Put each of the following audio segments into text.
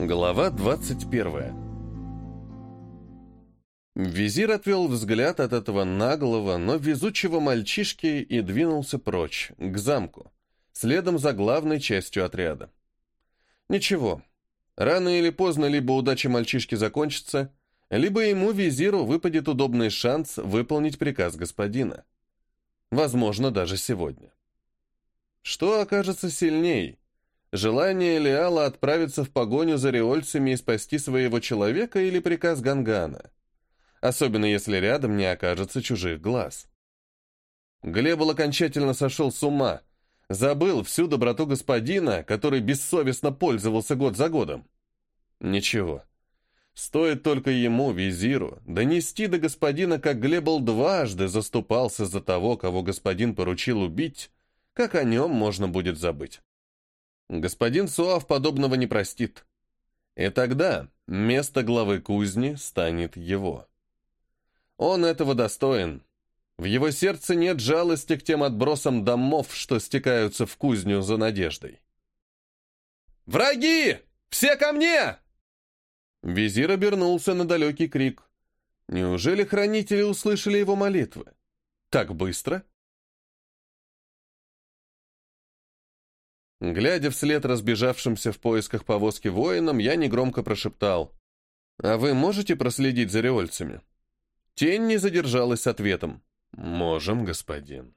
Глава 21 Визир отвел взгляд от этого наглого, но везучего мальчишки и двинулся прочь, к замку, следом за главной частью отряда. Ничего, рано или поздно либо удача мальчишки закончится, либо ему, визиру, выпадет удобный шанс выполнить приказ господина. Возможно, даже сегодня. Что окажется сильней? Желание Леала отправиться в погоню за риольцами и спасти своего человека или приказ Гангана? Особенно если рядом не окажется чужих глаз. Глебл окончательно сошел с ума, забыл всю доброту господина, который бессовестно пользовался год за годом. Ничего. Стоит только ему, визиру, донести до господина, как Глебл дважды заступался за того, кого господин поручил убить, как о нем можно будет забыть. Господин Суав подобного не простит. И тогда место главы кузни станет его. Он этого достоин. В его сердце нет жалости к тем отбросам домов, что стекаются в кузню за надеждой. «Враги! Все ко мне!» Визир обернулся на далекий крик. Неужели хранители услышали его молитвы? Так быстро? Глядя вслед разбежавшимся в поисках повозки воинам, я негромко прошептал. «А вы можете проследить за реольцами?» Тень не задержалась с ответом. «Можем, господин».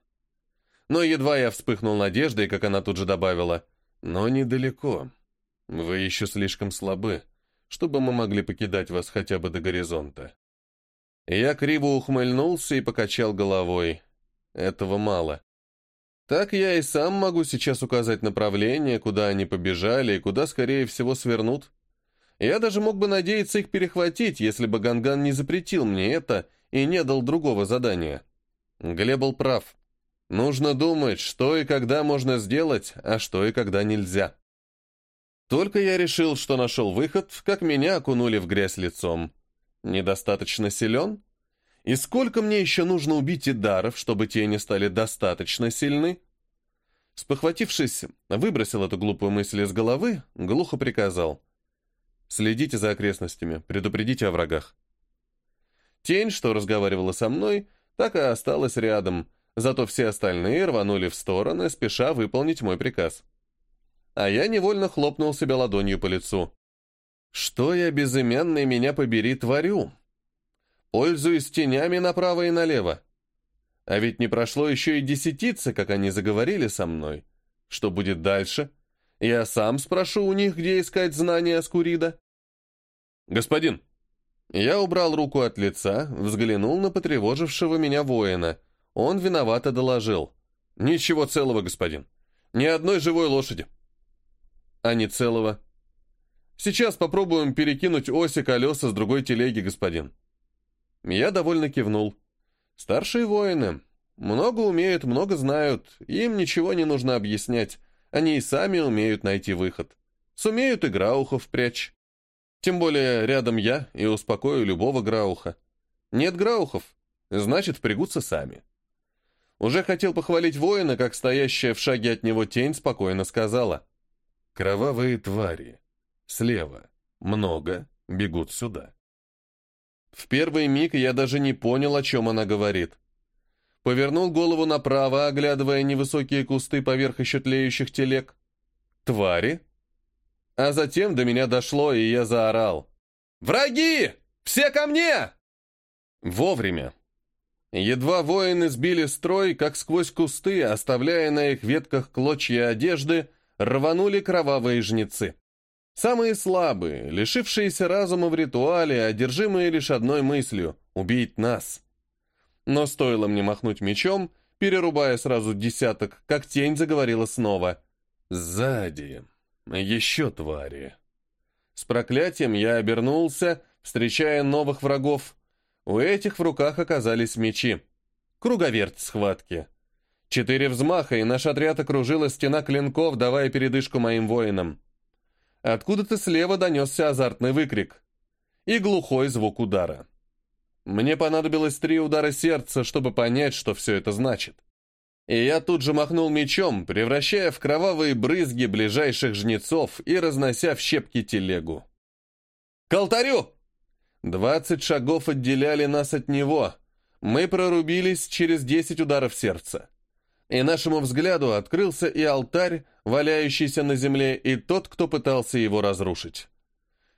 Но едва я вспыхнул надеждой, как она тут же добавила. «Но недалеко. Вы еще слишком слабы, чтобы мы могли покидать вас хотя бы до горизонта». Я криво ухмыльнулся и покачал головой. Этого мало. Так я и сам могу сейчас указать направление, куда они побежали и куда, скорее всего, свернут. Я даже мог бы надеяться их перехватить, если бы Ганган не запретил мне это и не дал другого задания. Глеб был прав. Нужно думать, что и когда можно сделать, а что и когда нельзя. Только я решил, что нашел выход, как меня окунули в грязь лицом. Недостаточно силен? И сколько мне еще нужно убить Идаров, чтобы те не стали достаточно сильны? Спохватившись, выбросил эту глупую мысль из головы, глухо приказал. «Следите за окрестностями, предупредите о врагах». Тень, что разговаривала со мной, так и осталась рядом, зато все остальные рванули в стороны, спеша выполнить мой приказ. А я невольно хлопнул себя ладонью по лицу. «Что я, безымянный, меня побери, творю?» Пользуюсь тенями направо и налево. А ведь не прошло еще и десятицы, как они заговорили со мной. Что будет дальше? Я сам спрошу у них, где искать знания Аскурида. Господин. Я убрал руку от лица, взглянул на потревожившего меня воина. Он виновато доложил. Ничего целого, господин. Ни одной живой лошади. А не целого. Сейчас попробуем перекинуть оси колеса с другой телеги, господин. Я довольно кивнул. Старшие воины. Много умеют, много знают. Им ничего не нужно объяснять. Они и сами умеют найти выход. Сумеют и Граухов прячь. Тем более рядом я и успокою любого Грауха. Нет Граухов, значит, впрягутся сами. Уже хотел похвалить воина, как стоящая в шаге от него тень спокойно сказала. «Кровавые твари. Слева. Много. Бегут сюда». В первый миг я даже не понял, о чем она говорит. Повернул голову направо, оглядывая невысокие кусты поверх еще телег. Твари? А затем до меня дошло, и я заорал. «Враги! Все ко мне!» Вовремя. Едва воины сбили строй, как сквозь кусты, оставляя на их ветках клочья одежды, рванули кровавые жнецы. Самые слабые, лишившиеся разума в ритуале, одержимые лишь одной мыслью — убить нас. Но стоило мне махнуть мечом, перерубая сразу десяток, как тень заговорила снова. «Сзади. Еще твари». С проклятием я обернулся, встречая новых врагов. У этих в руках оказались мечи. Круговерть схватки. Четыре взмаха, и наш отряд окружила стена клинков, давая передышку моим воинам. Откуда-то слева донесся азартный выкрик и глухой звук удара. Мне понадобилось три удара сердца, чтобы понять, что все это значит. И я тут же махнул мечом, превращая в кровавые брызги ближайших жнецов и разнося в щепки телегу. К алтарю!» Двадцать шагов отделяли нас от него. Мы прорубились через десять ударов сердца. И нашему взгляду открылся и алтарь, валяющийся на земле, и тот, кто пытался его разрушить.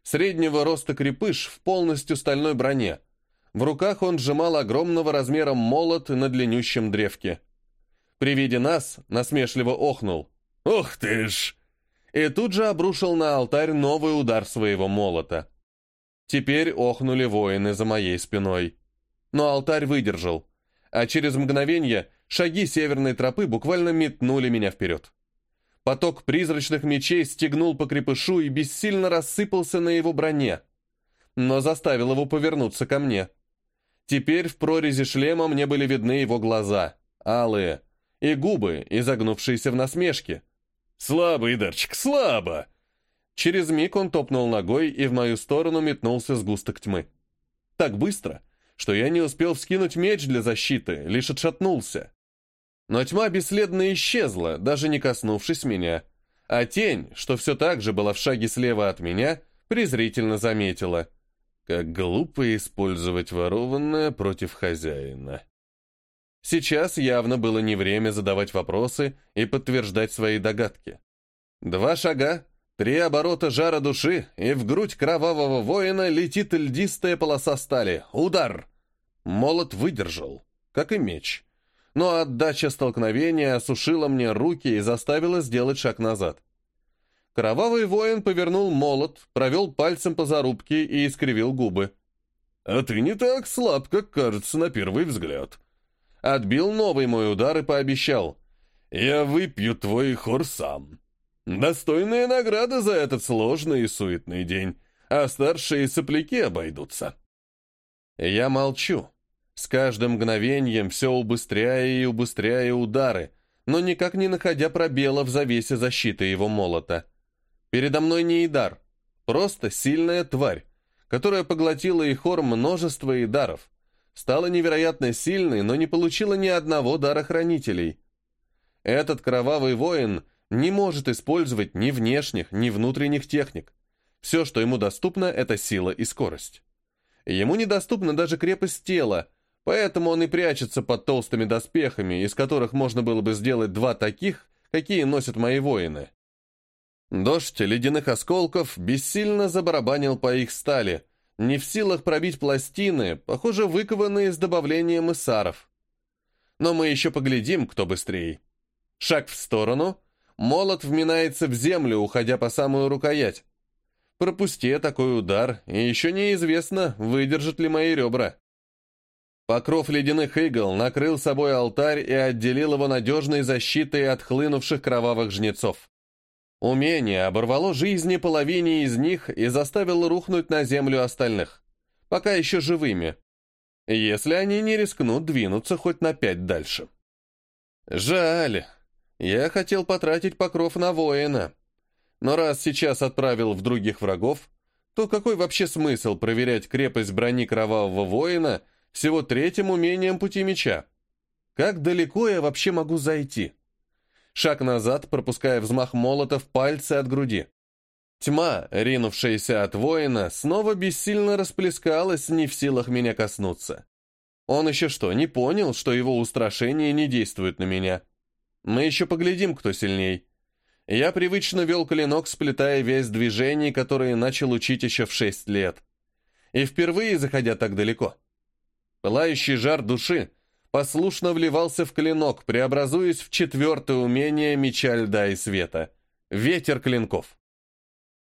Среднего роста крепыш в полностью стальной броне. В руках он сжимал огромного размера молот на длиннющем древке. При виде нас насмешливо охнул. «Ух ты ж!» И тут же обрушил на алтарь новый удар своего молота. Теперь охнули воины за моей спиной. Но алтарь выдержал, а через мгновение шаги северной тропы буквально метнули меня вперед. Поток призрачных мечей стегнул по крепышу и бессильно рассыпался на его броне, но заставил его повернуться ко мне. Теперь в прорези шлема мне были видны его глаза, алые, и губы, изогнувшиеся в насмешке. «Слабо, Идарчик, слабо!» Через миг он топнул ногой, и в мою сторону метнулся сгусток тьмы. Так быстро, что я не успел вскинуть меч для защиты, лишь отшатнулся. Но тьма бесследно исчезла, даже не коснувшись меня, а тень, что все так же была в шаге слева от меня, презрительно заметила. Как глупо использовать ворованное против хозяина. Сейчас явно было не время задавать вопросы и подтверждать свои догадки. Два шага, Три оборота жара души, и в грудь кровавого воина летит льдистая полоса стали. Удар! Молот выдержал, как и меч. Но отдача столкновения осушила мне руки и заставила сделать шаг назад. Кровавый воин повернул молот, провел пальцем по зарубке и искривил губы. «А ты не так слаб, как кажется на первый взгляд». Отбил новый мой удар и пообещал. «Я выпью твой хор сам». Достойная награда за этот сложный и суетный день, а старшие сопляки обойдутся. Я молчу, с каждым мгновением все убыстряя и убыстряя удары, но никак не находя пробела в завесе защиты его молота. Передо мной не Идар, просто сильная тварь, которая поглотила и хор множества идаров, стала невероятно сильной, но не получила ни одного дара хранителей. Этот кровавый воин не может использовать ни внешних, ни внутренних техник. Все, что ему доступно, это сила и скорость. Ему недоступна даже крепость тела, поэтому он и прячется под толстыми доспехами, из которых можно было бы сделать два таких, какие носят мои воины. Дождь ледяных осколков бессильно забарабанил по их стали, не в силах пробить пластины, похоже, выкованные с добавлением эссаров. Но мы еще поглядим, кто быстрее. Шаг в сторону, Молот вминается в землю, уходя по самую рукоять. Пропусти такой удар, и еще неизвестно, выдержат ли мои ребра. Покров ледяных игл накрыл собой алтарь и отделил его надежной защитой от хлынувших кровавых жнецов. Умение оборвало жизни половине из них и заставило рухнуть на землю остальных, пока еще живыми, если они не рискнут двинуться хоть на пять дальше. Жаль, я хотел потратить покров на воина. Но раз сейчас отправил в других врагов, то какой вообще смысл проверять крепость брони кровавого воина всего третьим умением пути меча? Как далеко я вообще могу зайти? Шаг назад, пропуская взмах молота в пальцы от груди. Тьма, ринувшаяся от воина, снова бессильно расплескалась, не в силах меня коснуться. Он еще что, не понял, что его устрашение не действует на меня? Мы еще поглядим, кто сильней. Я привычно вел клинок, сплетая весь движений, которые начал учить еще в шесть лет. И впервые заходя так далеко. Пылающий жар души послушно вливался в клинок, преобразуясь в четвертое умение меча льда и света — ветер клинков.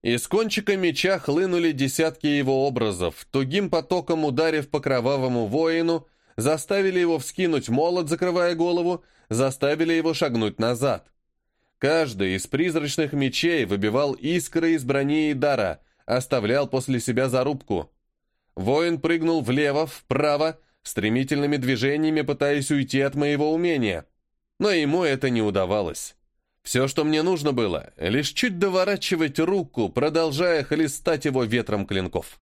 Из кончика меча хлынули десятки его образов, тугим потоком ударив по кровавому воину — заставили его вскинуть молот, закрывая голову, заставили его шагнуть назад. Каждый из призрачных мечей выбивал искры из брони и дара, оставлял после себя зарубку. Воин прыгнул влево, вправо, стремительными движениями пытаясь уйти от моего умения. Но ему это не удавалось. Все, что мне нужно было, лишь чуть доворачивать руку, продолжая хлестать его ветром клинков.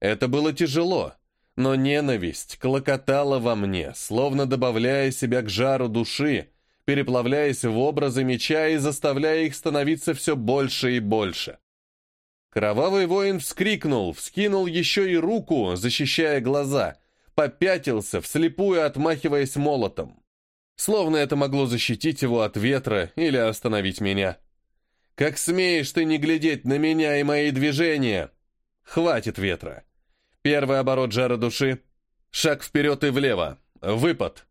Это было тяжело, но ненависть клокотала во мне, словно добавляя себя к жару души, переплавляясь в образы меча и заставляя их становиться все больше и больше. Кровавый воин вскрикнул, вскинул еще и руку, защищая глаза, попятился, вслепую отмахиваясь молотом. Словно это могло защитить его от ветра или остановить меня. «Как смеешь ты не глядеть на меня и мои движения?» «Хватит ветра!» Первый оборот жара души. Шаг вперед и влево. Выпад.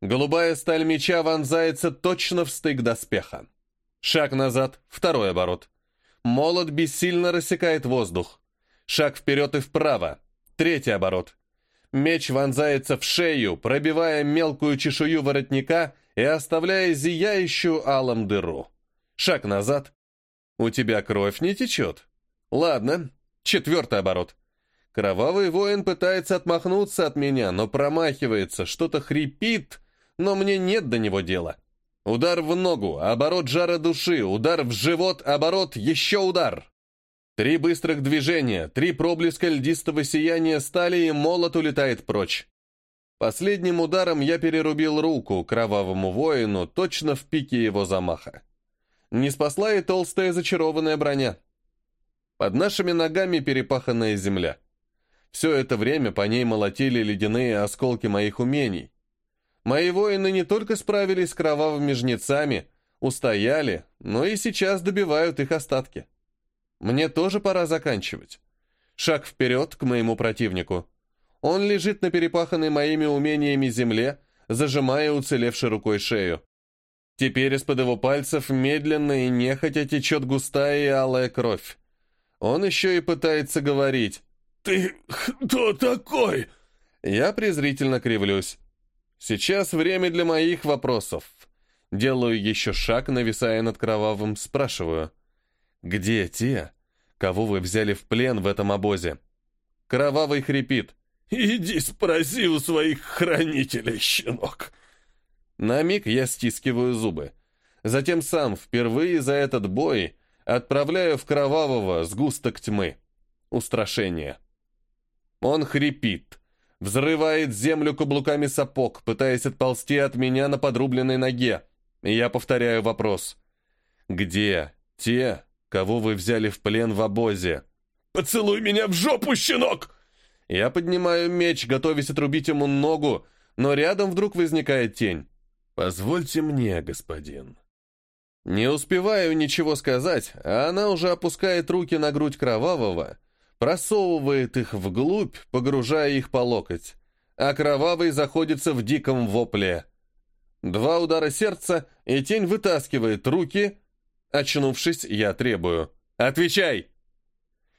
Голубая сталь меча вонзается точно в стык доспеха. Шаг назад. Второй оборот. Молот бессильно рассекает воздух. Шаг вперед и вправо. Третий оборот. Меч вонзается в шею, пробивая мелкую чешую воротника и оставляя зияющую алом дыру. Шаг назад. У тебя кровь не течет. Ладно, четвертый оборот. Кровавый воин пытается отмахнуться от меня, но промахивается, что-то хрипит, но мне нет до него дела. Удар в ногу, оборот жара души, удар в живот, оборот, еще удар. Три быстрых движения, три проблеска льдистого сияния стали, и молот улетает прочь. Последним ударом я перерубил руку кровавому воину точно в пике его замаха. Не спасла и толстая зачарованная броня. Под нашими ногами перепаханная земля. Все это время по ней молотили ледяные осколки моих умений. Мои воины не только справились с кровавыми жнецами, устояли, но и сейчас добивают их остатки. Мне тоже пора заканчивать. Шаг вперед к моему противнику. Он лежит на перепаханной моими умениями земле, зажимая уцелевшей рукой шею. Теперь из-под его пальцев медленно и нехотя течет густая и алая кровь. Он еще и пытается говорить. «Ты кто такой?» Я презрительно кривлюсь. Сейчас время для моих вопросов. Делаю еще шаг, нависая над кровавым, спрашиваю. «Где те, кого вы взяли в плен в этом обозе?» Кровавый хрипит. «Иди спроси у своих хранителей, щенок!» На миг я стискиваю зубы. Затем сам, впервые за этот бой, отправляю в кровавого сгусток тьмы. Устрашение. Он хрипит, взрывает землю каблуками сапог, пытаясь отползти от меня на подрубленной ноге. я повторяю вопрос. «Где те, кого вы взяли в плен в обозе. «Поцелуй меня в жопу, щенок!» Я поднимаю меч, готовясь отрубить ему ногу, но рядом вдруг возникает тень. «Позвольте мне, господин». Не успеваю ничего сказать, а она уже опускает руки на грудь кровавого, просовывает их вглубь, погружая их по локоть, а кровавый заходится в диком вопле. Два удара сердца, и тень вытаскивает руки, Очнувшись, я требую. «Отвечай!»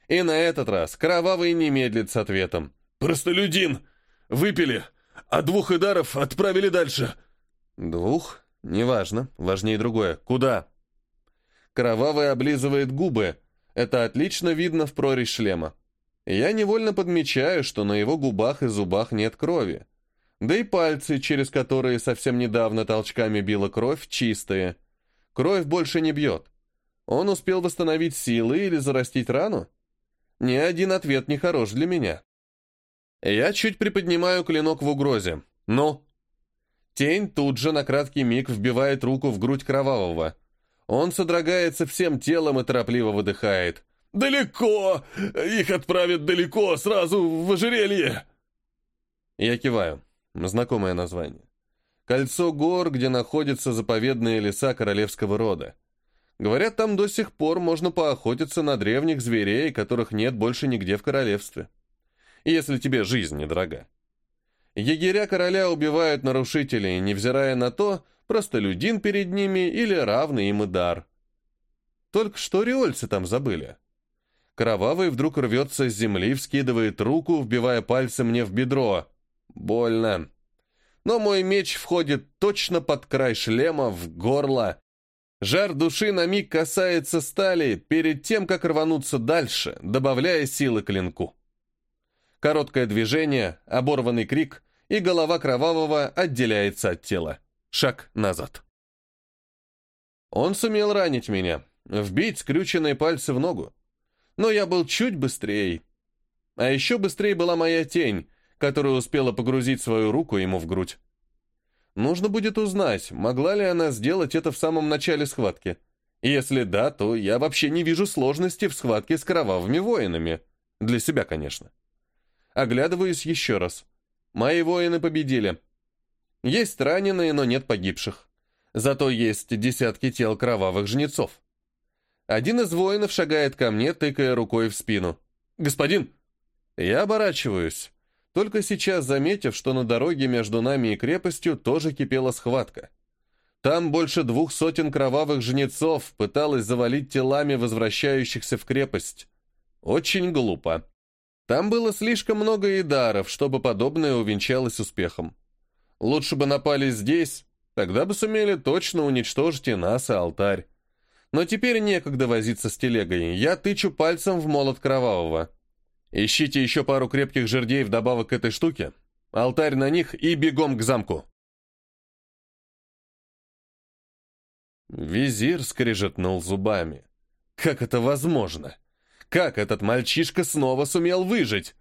И на этот раз Кровавый не медлит с ответом. «Простолюдин! Выпили, а двух идаров отправили дальше!» «Двух? Неважно. Важнее другое. Куда?» Кровавый облизывает губы. Это отлично видно в прорезь шлема. Я невольно подмечаю, что на его губах и зубах нет крови. Да и пальцы, через которые совсем недавно толчками била кровь, чистые. Кровь больше не бьет. Он успел восстановить силы или зарастить рану? Ни один ответ не хорош для меня. Я чуть приподнимаю клинок в угрозе. Ну? Тень тут же на краткий миг вбивает руку в грудь кровавого. Он содрогается всем телом и торопливо выдыхает. «Далеко! Их отправят далеко, сразу в ожерелье!» Я киваю. Знакомое название. Кольцо гор, где находятся заповедные леса королевского рода. Говорят, там до сих пор можно поохотиться на древних зверей, которых нет больше нигде в королевстве. Если тебе жизнь недорога. Егеря короля убивают нарушителей, невзирая на то, простолюдин перед ними или равный им и дар. Только что риольцы там забыли. Кровавый вдруг рвется с земли, вскидывает руку, вбивая пальцы мне в бедро. Больно но мой меч входит точно под край шлема, в горло. Жар души на миг касается стали перед тем, как рвануться дальше, добавляя силы клинку. Короткое движение, оборванный крик, и голова кровавого отделяется от тела. Шаг назад. Он сумел ранить меня, вбить скрюченные пальцы в ногу. Но я был чуть быстрее. А еще быстрее была моя тень, которая успела погрузить свою руку ему в грудь. Нужно будет узнать, могла ли она сделать это в самом начале схватки. Если да, то я вообще не вижу сложности в схватке с кровавыми воинами. Для себя, конечно. Оглядываюсь еще раз. Мои воины победили. Есть раненые, но нет погибших. Зато есть десятки тел кровавых жнецов. Один из воинов шагает ко мне, тыкая рукой в спину. «Господин!» Я оборачиваюсь, только сейчас заметив, что на дороге между нами и крепостью тоже кипела схватка. Там больше двух сотен кровавых жнецов пыталось завалить телами возвращающихся в крепость. Очень глупо. Там было слишком много идаров, чтобы подобное увенчалось успехом. Лучше бы напали здесь, тогда бы сумели точно уничтожить и нас, и алтарь. Но теперь некогда возиться с телегой, я тычу пальцем в молот кровавого. Ищите еще пару крепких жердей вдобавок к этой штуке, алтарь на них и бегом к замку. Визир скрежетнул зубами. Как это возможно? Как этот мальчишка снова сумел выжить?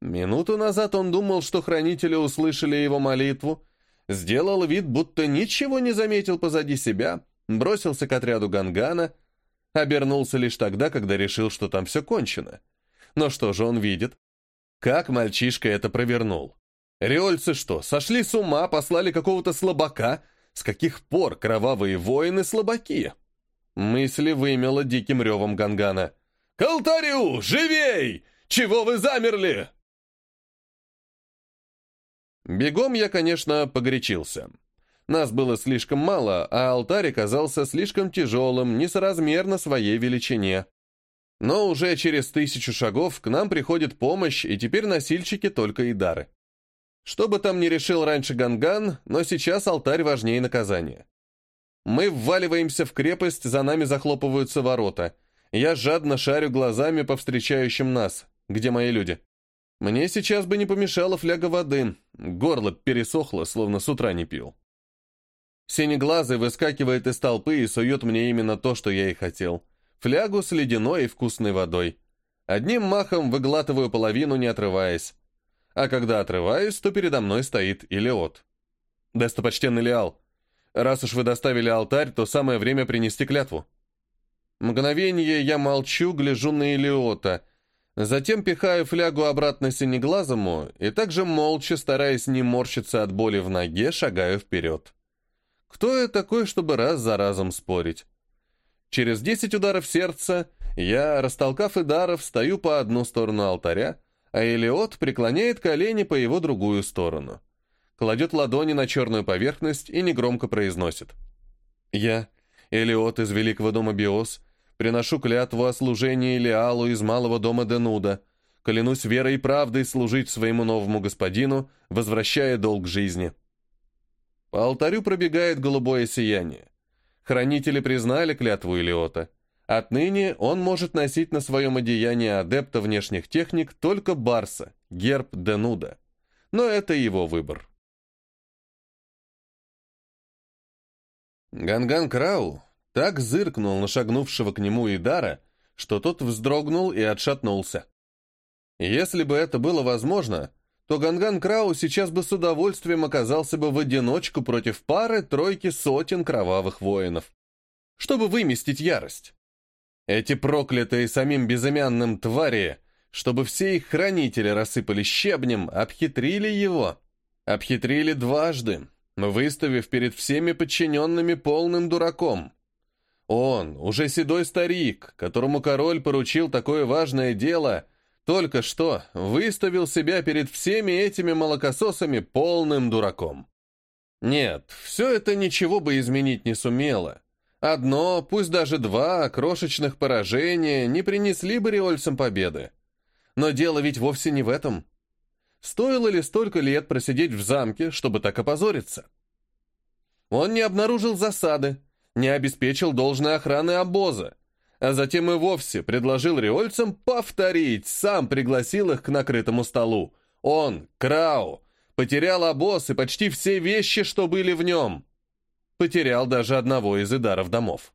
Минуту назад он думал, что хранители услышали его молитву, сделал вид, будто ничего не заметил позади себя, бросился к отряду Гангана, обернулся лишь тогда, когда решил, что там все кончено. Но что же он видит? Как мальчишка это провернул? Риольцы что, сошли с ума, послали какого-то слабака? С каких пор кровавые воины слабаки? Мысли вымело диким ревом Гангана. «К алтарю! Живей! Чего вы замерли?» Бегом я, конечно, погорячился. Нас было слишком мало, а алтарь оказался слишком тяжелым, несоразмерно своей величине. Но уже через тысячу шагов к нам приходит помощь, и теперь носильщики только и дары. Что бы там ни решил раньше Ганган, но сейчас алтарь важнее наказания. Мы вваливаемся в крепость, за нами захлопываются ворота. Я жадно шарю глазами по встречающим нас. Где мои люди? Мне сейчас бы не помешала фляга воды. Горло пересохло, словно с утра не пил. Синеглазый выскакивает из толпы и сует мне именно то, что я и хотел. Флягу с ледяной и вкусной водой. Одним махом выглатываю половину, не отрываясь. А когда отрываюсь, то передо мной стоит Илиот. «Достопочтенный Леал, раз уж вы доставили алтарь, то самое время принести клятву». Мгновение я молчу, гляжу на Илиота, затем пихаю флягу обратно синеглазому и также молча, стараясь не морщиться от боли в ноге, шагаю вперед. Кто я такой, чтобы раз за разом спорить? Через десять ударов сердца я, растолкав Идаров, стою по одну сторону алтаря, а Элиот преклоняет колени по его другую сторону. Кладет ладони на черную поверхность и негромко произносит. «Я, Элиот из Великого дома Биос, приношу клятву о служении Леалу из Малого дома Денуда, клянусь верой и правдой служить своему новому господину, возвращая долг жизни». По алтарю пробегает голубое сияние. Хранители признали клятву Илиота. Отныне он может носить на своем одеянии адепта внешних техник только Барса, герб Денуда. Но это его выбор. Ганган Крау так зыркнул на шагнувшего к нему Идара, что тот вздрогнул и отшатнулся. Если бы это было возможно, то Ганган Крау сейчас бы с удовольствием оказался бы в одиночку против пары-тройки сотен кровавых воинов. Чтобы выместить ярость. Эти проклятые самим безымянным твари, чтобы все их хранители рассыпали щебнем, обхитрили его. Обхитрили дважды, выставив перед всеми подчиненными полным дураком. Он, уже седой старик, которому король поручил такое важное дело — только что выставил себя перед всеми этими молокососами полным дураком. Нет, все это ничего бы изменить не сумело. Одно, пусть даже два крошечных поражения не принесли бы риольцам победы. Но дело ведь вовсе не в этом. Стоило ли столько лет просидеть в замке, чтобы так опозориться? Он не обнаружил засады, не обеспечил должной охраны обоза, а затем и вовсе предложил риольцам повторить, сам пригласил их к накрытому столу. Он, Крау, потерял обоз и почти все вещи, что были в нем. Потерял даже одного из идаров домов.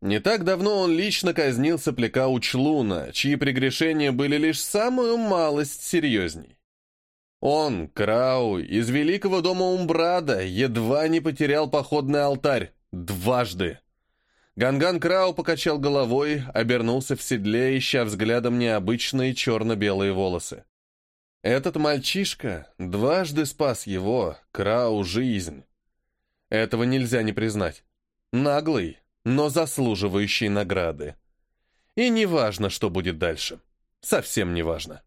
Не так давно он лично казнил сопляка Учлуна, чьи прегрешения были лишь самую малость серьезней. Он, Крау, из великого дома Умбрада едва не потерял походный алтарь. Дважды. Ганган Крау покачал головой, обернулся в седле, ища взглядом необычные черно-белые волосы. Этот мальчишка дважды спас его, Крау, жизнь. Этого нельзя не признать. Наглый, но заслуживающий награды. И не важно, что будет дальше. Совсем не важно.